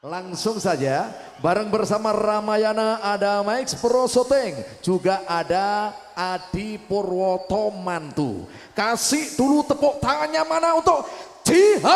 Langsung saja, bareng bersama Ramayana ada Max Prosoteng, juga ada Adi Purwoto Mantu. Kasih dulu tepuk tangannya mana untuk Jihad!